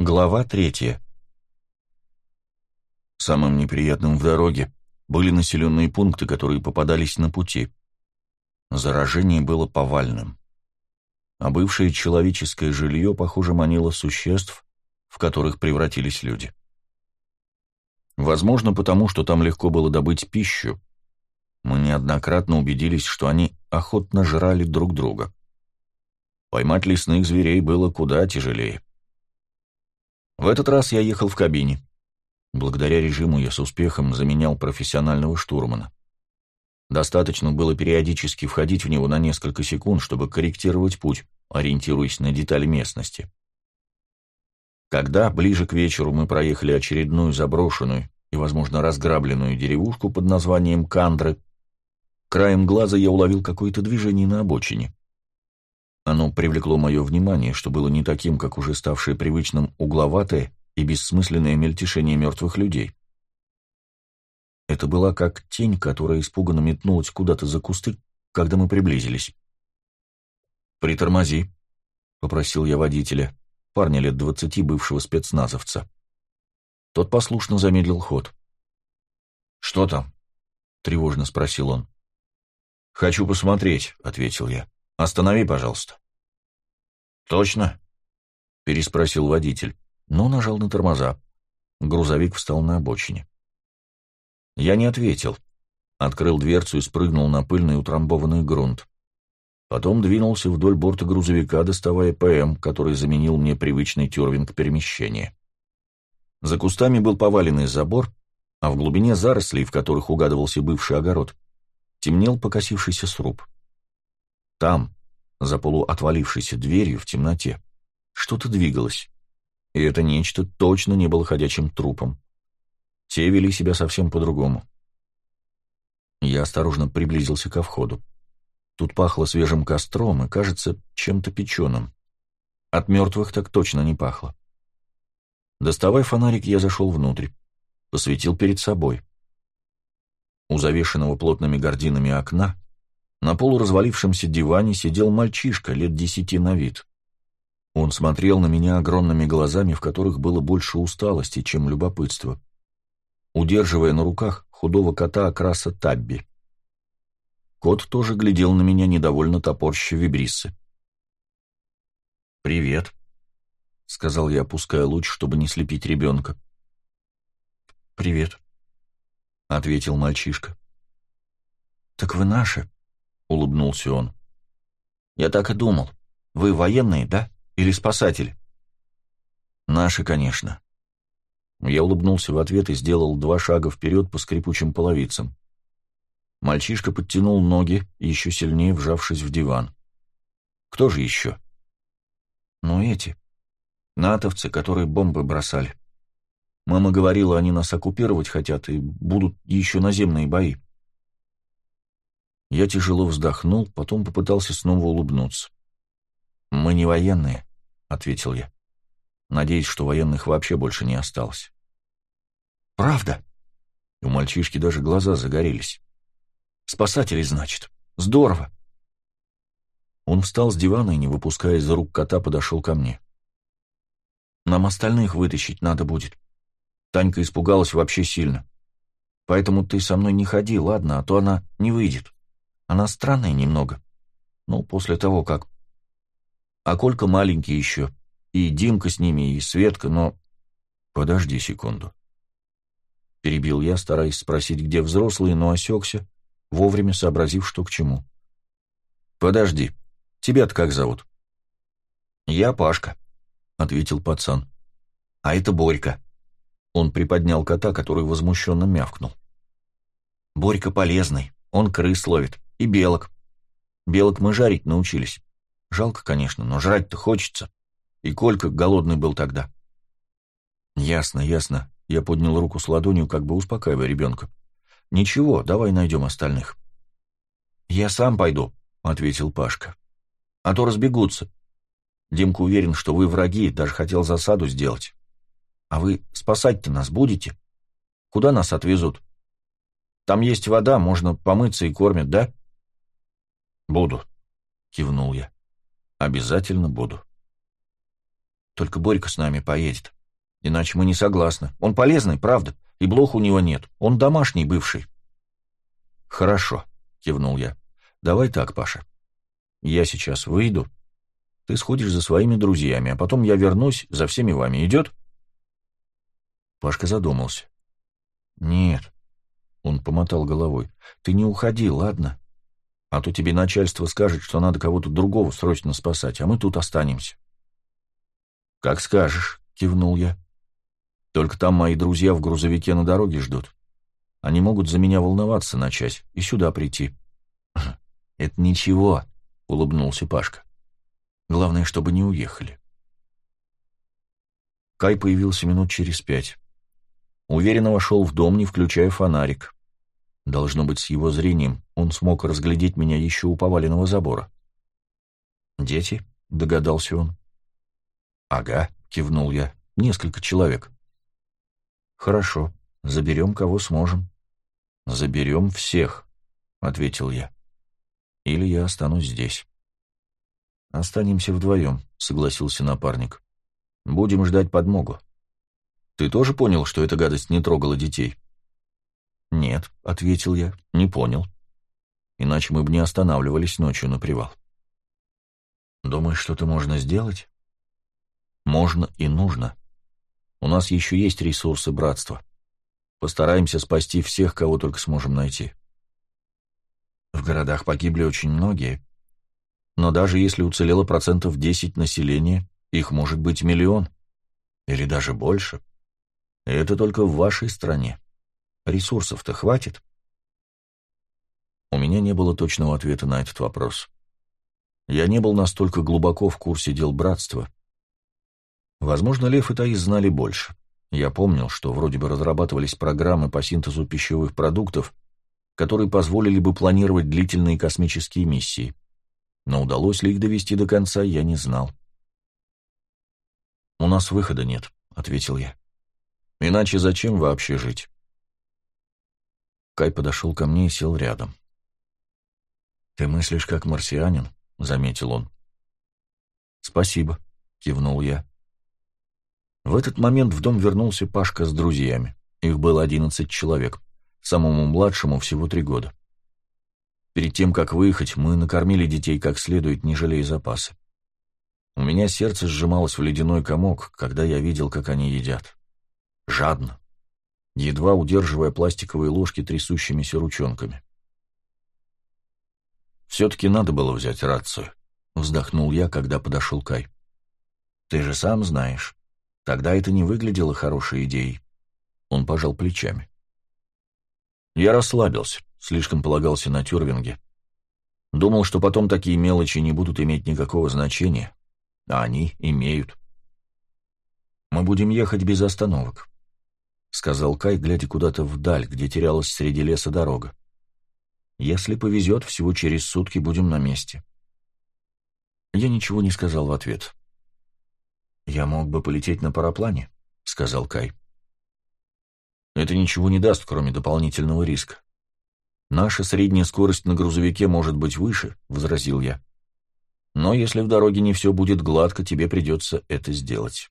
Глава третья. Самым неприятным в дороге были населенные пункты, которые попадались на пути. Заражение было повальным. А бывшее человеческое жилье, похоже, манило существ, в которых превратились люди. Возможно, потому что там легко было добыть пищу. Мы неоднократно убедились, что они охотно жрали друг друга. Поймать лесных зверей было куда тяжелее. В этот раз я ехал в кабине. Благодаря режиму я с успехом заменял профессионального штурмана. Достаточно было периодически входить в него на несколько секунд, чтобы корректировать путь, ориентируясь на детали местности. Когда ближе к вечеру мы проехали очередную заброшенную и, возможно, разграбленную деревушку под названием Кандры, краем глаза я уловил какое-то движение на обочине. Оно привлекло мое внимание, что было не таким, как уже ставшее привычным угловатое и бессмысленное мельтешение мертвых людей. Это была как тень, которая испуганно метнулась куда-то за кусты, когда мы приблизились. «Притормози», — попросил я водителя, парня лет двадцати, бывшего спецназовца. Тот послушно замедлил ход. «Что там?» — тревожно спросил он. «Хочу посмотреть», — ответил я. «Останови, пожалуйста». «Точно?» — переспросил водитель, но нажал на тормоза. Грузовик встал на обочине. Я не ответил. Открыл дверцу и спрыгнул на пыльный утрамбованный грунт. Потом двинулся вдоль борта грузовика, доставая ПМ, который заменил мне привычный тюрвинг перемещения. За кустами был поваленный забор, а в глубине зарослей, в которых угадывался бывший огород, темнел покосившийся сруб. Там, за полуотвалившейся дверью в темноте, что-то двигалось, и это нечто точно не было ходячим трупом. Те вели себя совсем по-другому. Я осторожно приблизился ко входу. Тут пахло свежим костром и, кажется, чем-то печеным. От мертвых так точно не пахло. Доставая фонарик, я зашел внутрь. Посветил перед собой. У завешенного плотными гординами окна на полуразвалившемся диване сидел мальчишка лет десяти на вид. Он смотрел на меня огромными глазами, в которых было больше усталости, чем любопытства, удерживая на руках худого кота окраса Табби. Кот тоже глядел на меня, недовольно топорща вибриссы. «Привет», — сказал я, опуская луч, чтобы не слепить ребенка. «Привет», — ответил мальчишка. «Так вы наши?» — улыбнулся он. «Я так и думал. Вы военные, да? Или спасатели?» «Наши, конечно». Я улыбнулся в ответ и сделал два шага вперед по скрипучим половицам. Мальчишка подтянул ноги, еще сильнее вжавшись в диван. «Кто же еще?» «Ну, эти. Натовцы, которые бомбы бросали. Мама говорила, они нас оккупировать хотят, и будут еще наземные бои. Я тяжело вздохнул, потом попытался снова улыбнуться. «Мы не военные», — ответил я. Надеюсь, что военных вообще больше не осталось. «Правда?» У мальчишки даже глаза загорелись. «Спасатели, значит. Здорово!» Он встал с дивана и, не выпуская из рук кота, подошел ко мне. «Нам остальных вытащить надо будет». Танька испугалась вообще сильно. «Поэтому ты со мной не ходи, ладно, а то она не выйдет». Она странная немного. Ну, после того, как... А Колька маленький еще. И Димка с ними, и Светка, но... Подожди секунду. Перебил я, стараясь спросить, где взрослые, но осекся, вовремя сообразив, что к чему. Подожди. Тебя-то как зовут? Я Пашка, ответил пацан. А это Борька. Он приподнял кота, который возмущенно мявкнул. Борька полезный, он крыс ловит. И белок. Белок мы жарить научились. Жалко, конечно, но жрать-то хочется. И Колька голодный был тогда. Ясно, ясно. Я поднял руку с ладонью, как бы успокаивая ребенка. Ничего, давай найдем остальных. Я сам пойду, ответил Пашка. А то разбегутся. Димка уверен, что вы враги, даже хотел засаду сделать. А вы спасать-то нас будете? Куда нас отвезут? Там есть вода, можно помыться и кормят, да? «Буду», — кивнул я. «Обязательно буду». Только Борька с нами поедет. Иначе мы не согласны. Он полезный, правда, и блох у него нет. Он домашний бывший». «Хорошо», — кивнул я. «Давай так, Паша. Я сейчас выйду. Ты сходишь за своими друзьями, а потом я вернусь за всеми вами. Идет?» Пашка задумался. «Нет», — он помотал головой, — «ты не уходи, ладно? А то тебе начальство скажет, что надо кого-то другого срочно спасать, а мы тут останемся». «Как скажешь», — кивнул я. «Только там мои друзья в грузовике на дороге ждут. Они могут за меня волноваться начать и сюда прийти». «Это ничего», — улыбнулся Пашка. «Главное, чтобы не уехали». Кай появился минут через пять. Уверенно вошел в дом, не включая фонарик. Должно быть, с его зрением он смог разглядеть меня еще у поваленного забора. «Дети?» — догадался он. «Ага», — кивнул я, — «несколько человек». «Хорошо, заберем, кого сможем». «Заберем всех», — ответил я. «Или я останусь здесь». «Останемся вдвоем», — согласился напарник. «Будем ждать подмогу». Ты тоже понял, что эта гадость не трогала детей? Нет, ответил я, не понял. Иначе мы бы не останавливались ночью на привал. Думаешь, что-то можно сделать? Можно и нужно. У нас еще есть ресурсы братства. Постараемся спасти всех, кого только сможем найти. В городах погибли очень многие. Но даже если уцелело процентов 10 населения, их может быть миллион. Или даже больше. И это только в вашей стране. Ресурсов-то хватит? У меня не было точного ответа на этот вопрос. Я не был настолько глубоко в курсе дел братства. Возможно, Лев и Таис знали больше. Я помнил, что вроде бы разрабатывались программы по синтезу пищевых продуктов, которые позволили бы планировать длительные космические миссии. Но удалось ли их довести до конца, я не знал. «У нас выхода нет», — ответил я. Иначе зачем вообще жить? Кай подошел ко мне и сел рядом. «Ты мыслишь как марсианин», — заметил он. «Спасибо», — кивнул я. В этот момент в дом вернулся Пашка с друзьями. Их было одиннадцать человек, самому младшему всего три года. Перед тем, как выехать, мы накормили детей как следует, не жалея запасы. У меня сердце сжималось в ледяной комок, когда я видел, как они едят жадно, едва удерживая пластиковые ложки трясущимися ручонками. «Все-таки надо было взять рацию», — вздохнул я, когда подошел Кай. «Ты же сам знаешь, тогда это не выглядело хорошей идеей». Он пожал плечами. Я расслабился, слишком полагался на тюрвинге. Думал, что потом такие мелочи не будут иметь никакого значения, а они имеют. Мы будем ехать без остановок. — сказал Кай, глядя куда-то вдаль, где терялась среди леса дорога. «Если повезет, всего через сутки будем на месте». Я ничего не сказал в ответ. «Я мог бы полететь на параплане», — сказал Кай. «Это ничего не даст, кроме дополнительного риска. Наша средняя скорость на грузовике может быть выше», — возразил я. «Но если в дороге не все будет гладко, тебе придется это сделать».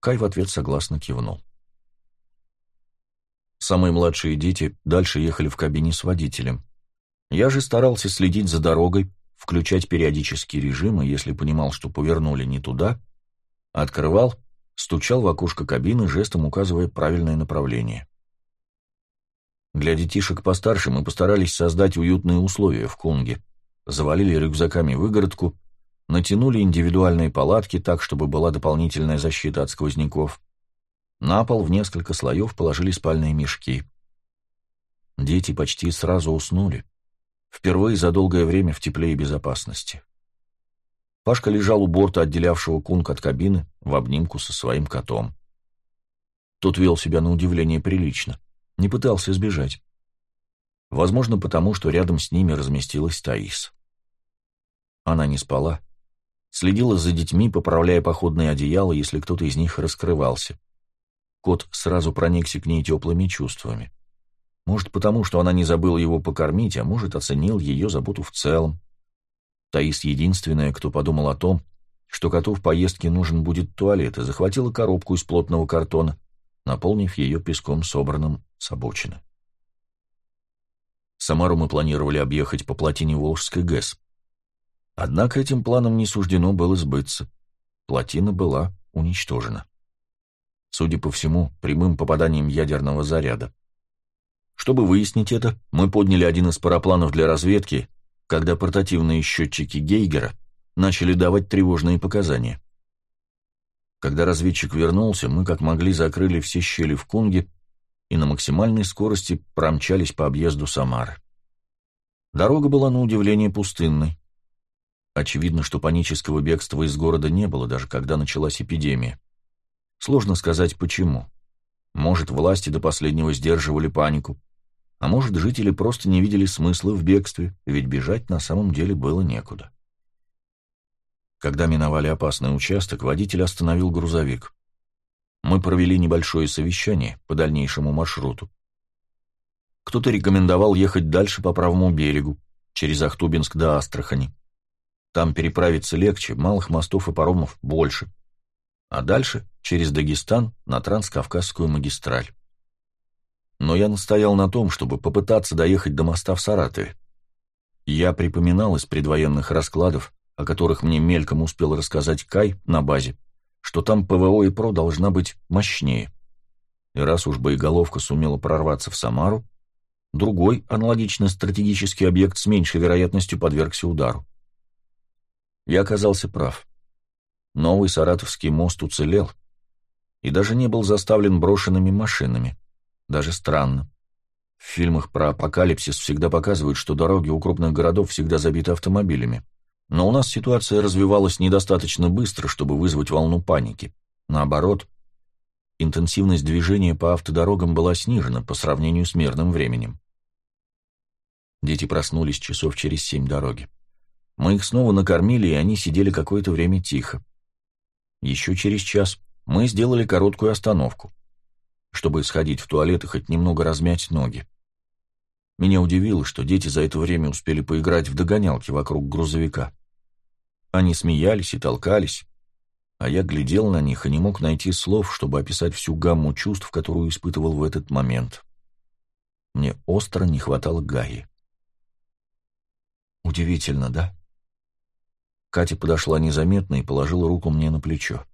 Кай в ответ согласно кивнул. Самые младшие дети дальше ехали в кабине с водителем. Я же старался следить за дорогой, включать периодические режимы, если понимал, что повернули не туда, открывал, стучал в окошко кабины, жестом указывая правильное направление. Для детишек постарше мы постарались создать уютные условия в Кунге. Завалили рюкзаками выгородку, натянули индивидуальные палатки так, чтобы была дополнительная защита от сквозняков. На пол в несколько слоев положили спальные мешки. Дети почти сразу уснули. Впервые за долгое время в тепле и безопасности. Пашка лежал у борта, отделявшего кунг от кабины, в обнимку со своим котом. Тот вел себя на удивление прилично, не пытался сбежать. Возможно, потому что рядом с ними разместилась Таис. Она не спала, следила за детьми, поправляя походные одеяла, если кто-то из них раскрывался. Кот сразу проникся к ней теплыми чувствами. Может, потому что она не забыла его покормить, а может, оценил ее заботу в целом. Таис единственная, кто подумал о том, что коту в поездке нужен будет туалет, и захватила коробку из плотного картона, наполнив ее песком, собранным с обочины. Самару мы планировали объехать по плотине Волжской ГЭС. Однако этим планом не суждено было сбыться. Плотина была уничтожена. Судя по всему, прямым попаданием ядерного заряда. Чтобы выяснить это, мы подняли один из парапланов для разведки, когда портативные счетчики Гейгера начали давать тревожные показания. Когда разведчик вернулся, мы как могли закрыли все щели в Кунге и на максимальной скорости промчались по объезду Самары. Дорога была на удивление пустынной. Очевидно, что панического бегства из города не было, даже когда началась эпидемия. Сложно сказать, почему. Может, власти до последнего сдерживали панику, а может, жители просто не видели смысла в бегстве, ведь бежать на самом деле было некуда. Когда миновали опасный участок, водитель остановил грузовик. Мы провели небольшое совещание по дальнейшему маршруту. Кто-то рекомендовал ехать дальше по правому берегу, через Ахтубинск до Астрахани. Там переправиться легче, малых мостов и паромов больше. А дальше через Дагестан на Транскавказскую магистраль. Но я настоял на том, чтобы попытаться доехать до моста в Саратове. Я припоминал из предвоенных раскладов, о которых мне мельком успел рассказать Кай на базе, что там ПВО и ПРО должна быть мощнее. И раз уж боеголовка сумела прорваться в Самару, другой, аналогично стратегический объект с меньшей вероятностью подвергся удару. Я оказался прав. Новый Саратовский мост уцелел и даже не был заставлен брошенными машинами. Даже странно. В фильмах про апокалипсис всегда показывают, что дороги у крупных городов всегда забиты автомобилями. Но у нас ситуация развивалась недостаточно быстро, чтобы вызвать волну паники. Наоборот, интенсивность движения по автодорогам была снижена по сравнению с мирным временем. Дети проснулись часов через семь дороги. Мы их снова накормили, и они сидели какое-то время тихо. Еще через час мы сделали короткую остановку чтобы сходить в туалет и хоть немного размять ноги. Меня удивило, что дети за это время успели поиграть в догонялки вокруг грузовика. Они смеялись и толкались, а я глядел на них и не мог найти слов, чтобы описать всю гамму чувств, которую испытывал в этот момент. Мне остро не хватало Гаи. Удивительно, да? Катя подошла незаметно и положила руку мне на плечо.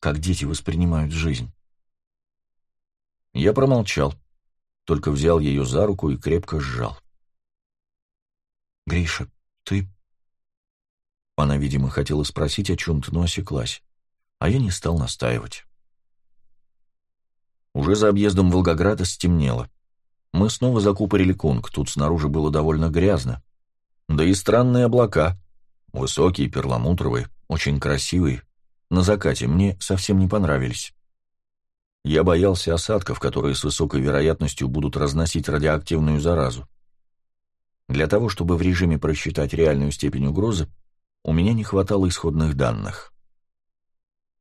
Как дети воспринимают жизнь. Я промолчал, только взял ее за руку и крепко сжал. «Гриша, ты...» Она, видимо, хотела спросить о чем-то, но осеклась, а я не стал настаивать. Уже за объездом Волгограда стемнело. Мы снова закупорили кунг, тут снаружи было довольно грязно. Да и странные облака, высокие, перламутровые, очень красивые, на закате мне совсем не понравились. Я боялся осадков, которые с высокой вероятностью будут разносить радиоактивную заразу. Для того, чтобы в режиме просчитать реальную степень угрозы, у меня не хватало исходных данных.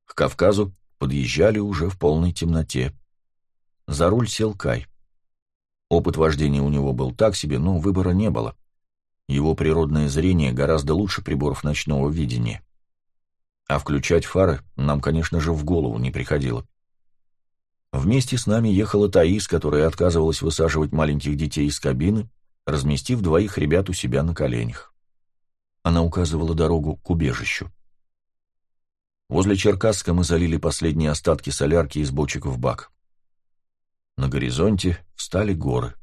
К Кавказу подъезжали уже в полной темноте. За руль сел Кай. Опыт вождения у него был так себе, но выбора не было. Его природное зрение гораздо лучше приборов ночного видения. А включать фары нам, конечно же, в голову не приходило. Вместе с нами ехала Таис, которая отказывалась высаживать маленьких детей из кабины, разместив двоих ребят у себя на коленях. Она указывала дорогу к убежищу. Возле Черкасска мы залили последние остатки солярки из бочек в бак. На горизонте встали горы.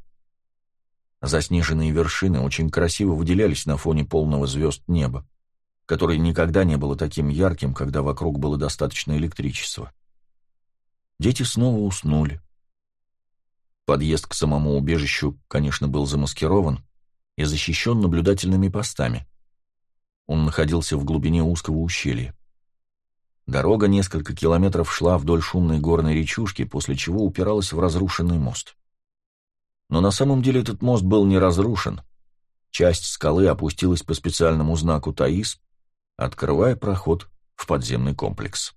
Заснеженные вершины очень красиво выделялись на фоне полного звезд неба, которое никогда не было таким ярким, когда вокруг было достаточно электричества. Дети снова уснули. Подъезд к самому убежищу, конечно, был замаскирован и защищен наблюдательными постами. Он находился в глубине узкого ущелья. Дорога несколько километров шла вдоль шумной горной речушки, после чего упиралась в разрушенный мост. Но на самом деле этот мост был не разрушен. Часть скалы опустилась по специальному знаку Таис, открывая проход в подземный комплекс.